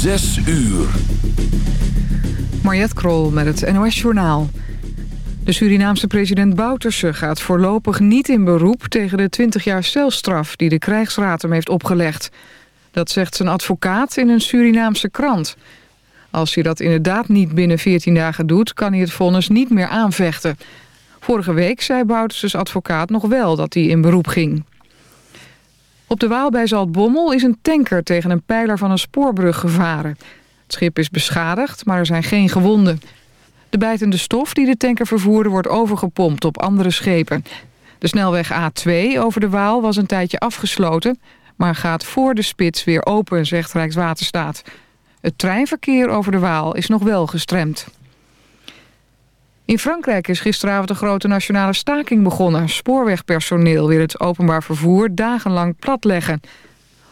Zes uur. Mariette Krol met het NOS Journaal. De Surinaamse president Bouterse gaat voorlopig niet in beroep... tegen de 20 jaar celstraf die de krijgsraad hem heeft opgelegd. Dat zegt zijn advocaat in een Surinaamse krant. Als hij dat inderdaad niet binnen 14 dagen doet... kan hij het vonnis niet meer aanvechten. Vorige week zei Bouterses advocaat nog wel dat hij in beroep ging. Op de Waal bij Zaltbommel is een tanker tegen een pijler van een spoorbrug gevaren. Het schip is beschadigd, maar er zijn geen gewonden. De bijtende stof die de tanker vervoerde wordt overgepompt op andere schepen. De snelweg A2 over de Waal was een tijdje afgesloten... maar gaat voor de spits weer open, zegt Rijkswaterstaat. Het treinverkeer over de Waal is nog wel gestremd. In Frankrijk is gisteravond een grote nationale staking begonnen. Spoorwegpersoneel wil het openbaar vervoer dagenlang platleggen.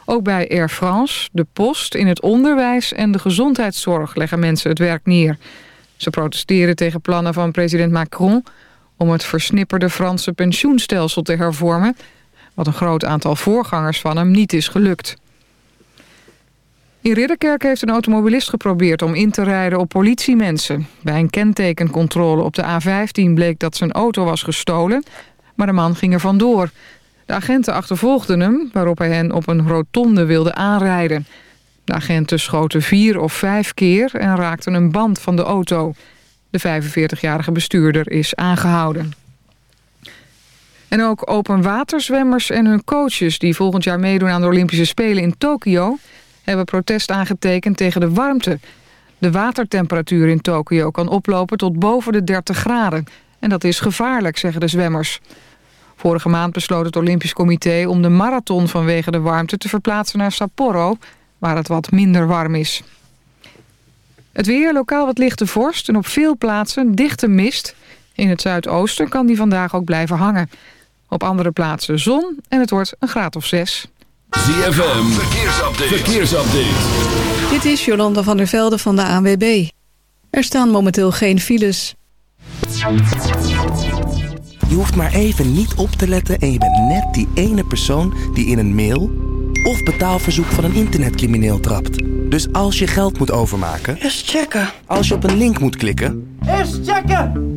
Ook bij Air France, de post, in het onderwijs en de gezondheidszorg leggen mensen het werk neer. Ze protesteren tegen plannen van president Macron om het versnipperde Franse pensioenstelsel te hervormen, wat een groot aantal voorgangers van hem niet is gelukt. In Ridderkerk heeft een automobilist geprobeerd om in te rijden op politiemensen. Bij een kentekencontrole op de A15 bleek dat zijn auto was gestolen, maar de man ging er vandoor. De agenten achtervolgden hem, waarop hij hen op een rotonde wilde aanrijden. De agenten schoten vier of vijf keer en raakten een band van de auto. De 45-jarige bestuurder is aangehouden. En ook open waterzwemmers en hun coaches... die volgend jaar meedoen aan de Olympische Spelen in Tokio... hebben protest aangetekend tegen de warmte. De watertemperatuur in Tokio kan oplopen tot boven de 30 graden. En dat is gevaarlijk, zeggen de zwemmers. Vorige maand besloot het Olympisch Comité om de marathon vanwege de warmte te verplaatsen naar Sapporo, waar het wat minder warm is. Het weer, lokaal wat lichte vorst en op veel plaatsen dichte mist. In het zuidoosten kan die vandaag ook blijven hangen. Op andere plaatsen zon en het wordt een graad of zes. ZFM, verkeersupdate. verkeersupdate. Dit is Jolanda van der Velde van de ANWB. Er staan momenteel geen files. Je hoeft maar even niet op te letten en je bent net die ene persoon die in een mail of betaalverzoek van een internetcrimineel trapt. Dus als je geld moet overmaken... Eerst checken. Als je op een link moet klikken... Eerst checken!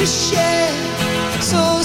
to share. So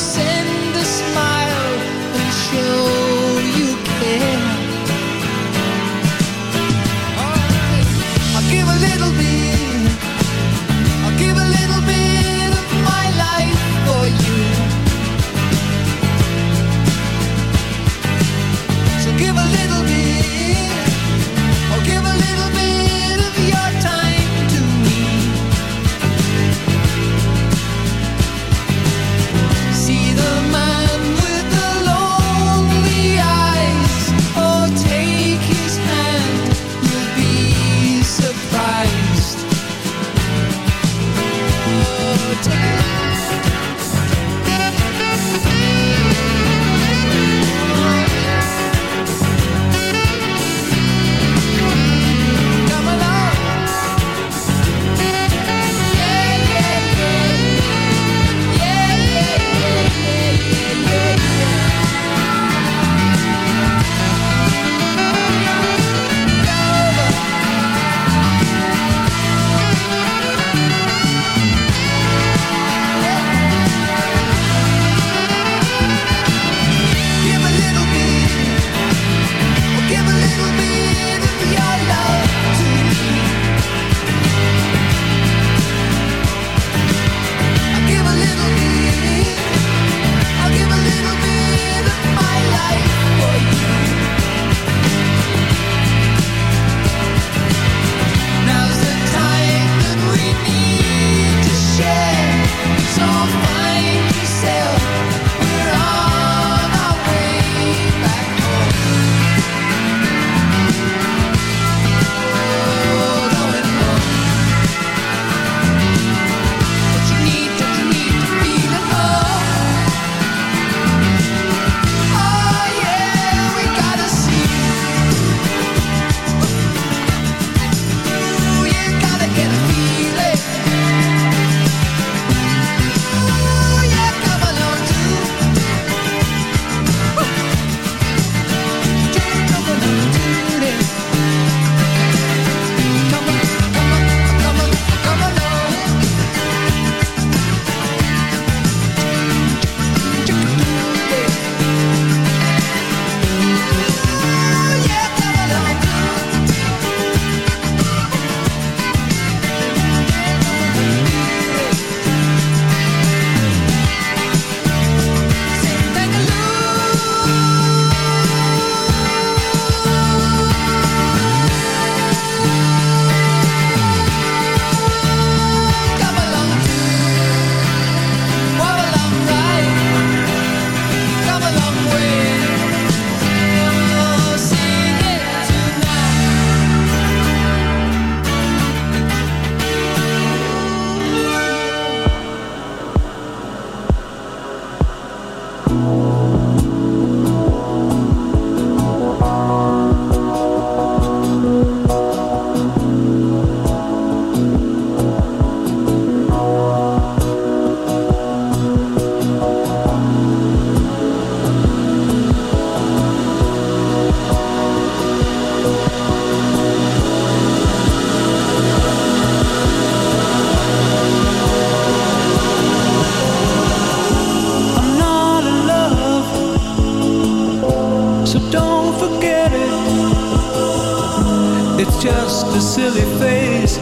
a silly face.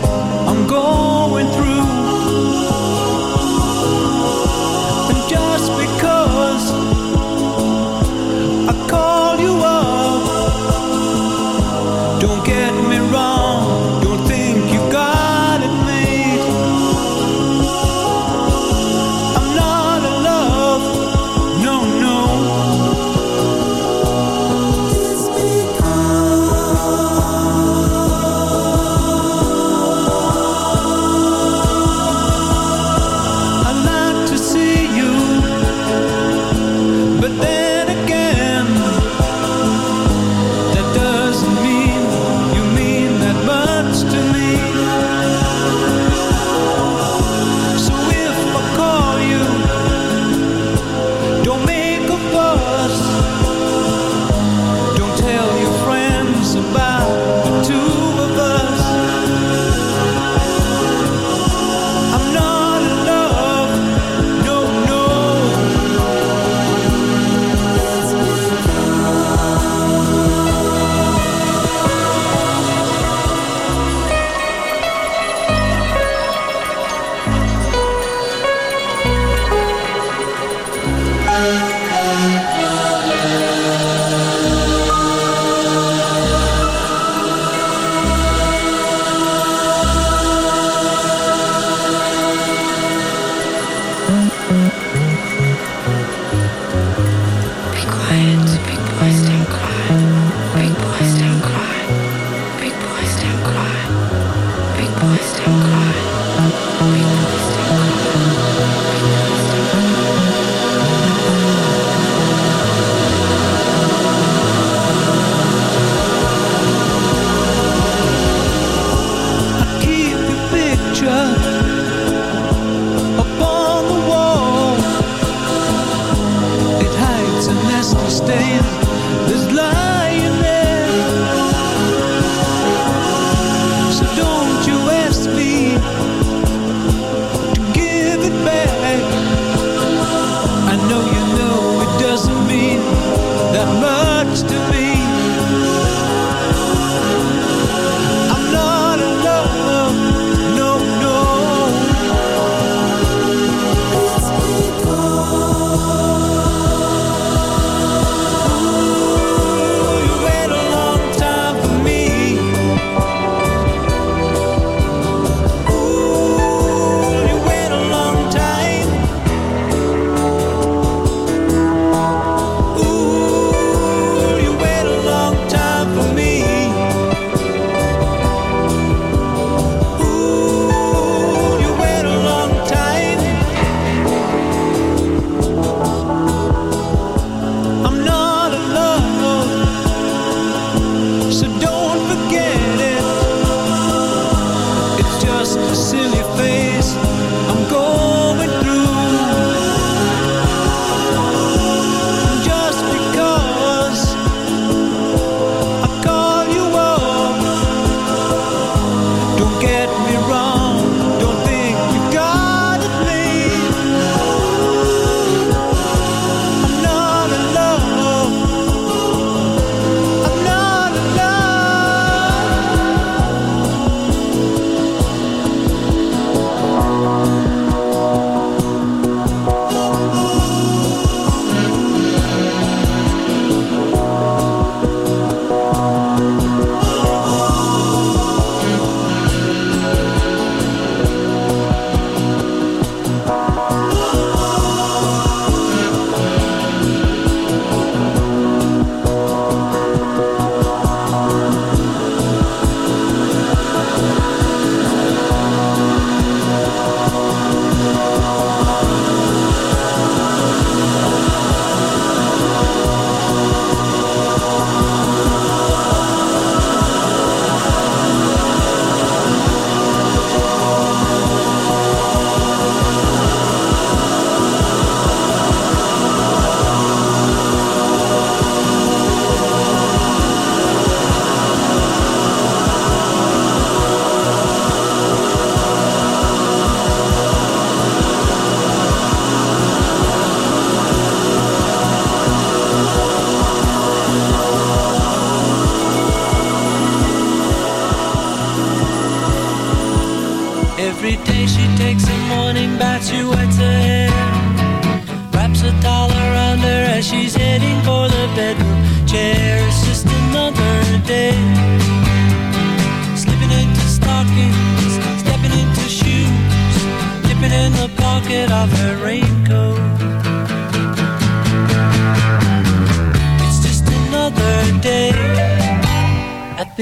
I'm going through.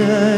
future.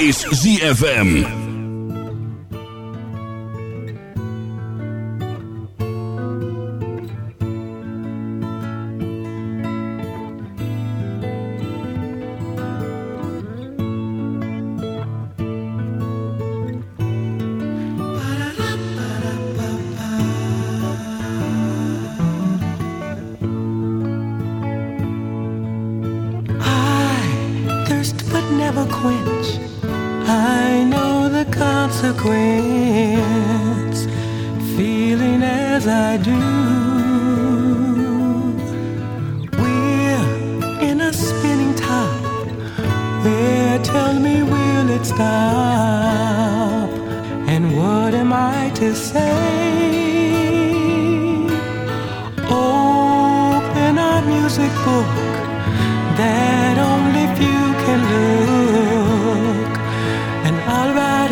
Is ZFM.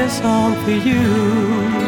Song for you.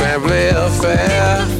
family affair.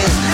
helping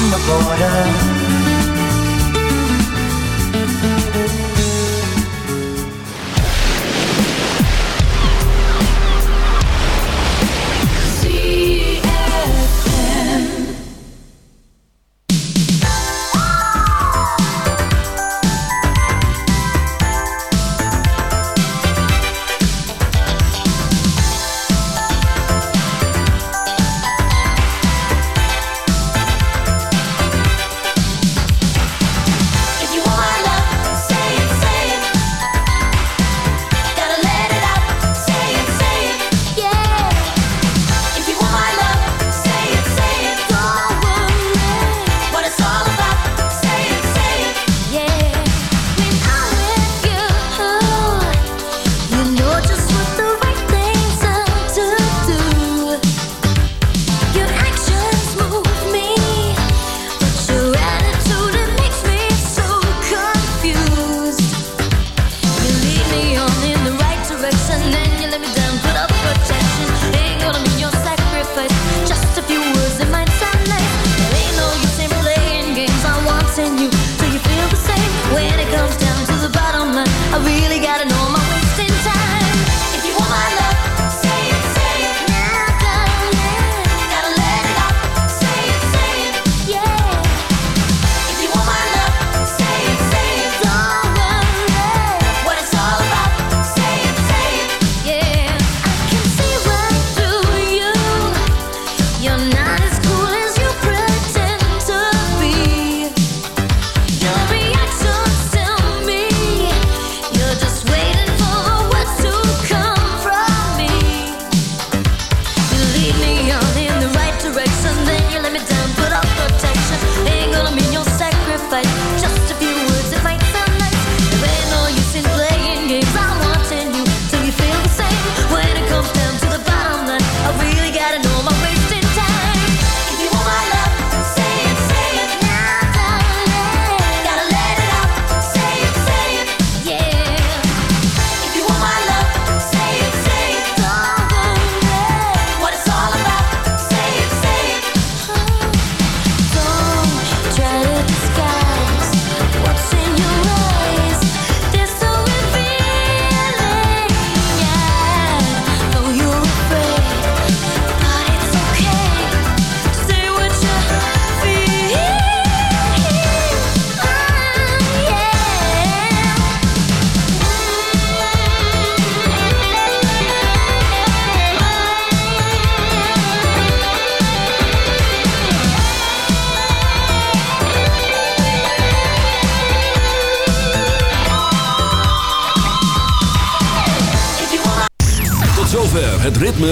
On the border.